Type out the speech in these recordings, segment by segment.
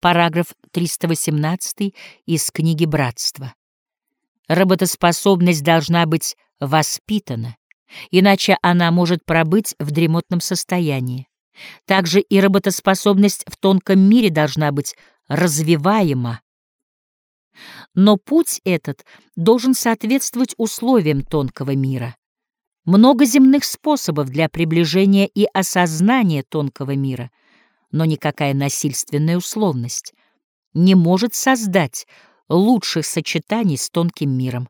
Параграф 318 из книги «Братство». Работоспособность должна быть воспитана, иначе она может пробыть в дремотном состоянии. Также и работоспособность в тонком мире должна быть развиваема. Но путь этот должен соответствовать условиям тонкого мира. Много земных способов для приближения и осознания тонкого мира, но никакая насильственная условность не может создать лучших сочетаний с тонким миром.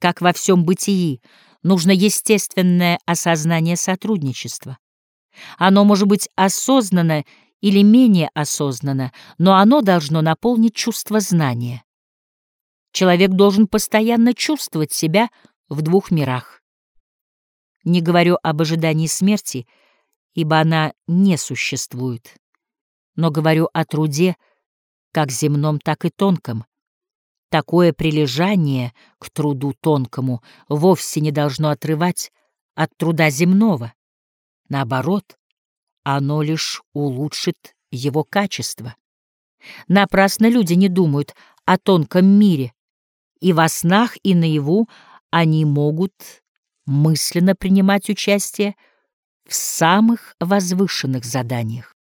Как во всем бытии, нужно естественное осознание сотрудничества. Оно может быть осознанно или менее осознанно, но оно должно наполнить чувство знания. Человек должен постоянно чувствовать себя в двух мирах. Не говорю об ожидании смерти, ибо она не существует, но говорю о труде, как земном, так и тонком. Такое прилежание к труду тонкому вовсе не должно отрывать от труда земного. Наоборот, оно лишь улучшит его качество. Напрасно люди не думают о тонком мире, и во снах, и наяву они могут мысленно принимать участие в самых возвышенных заданиях.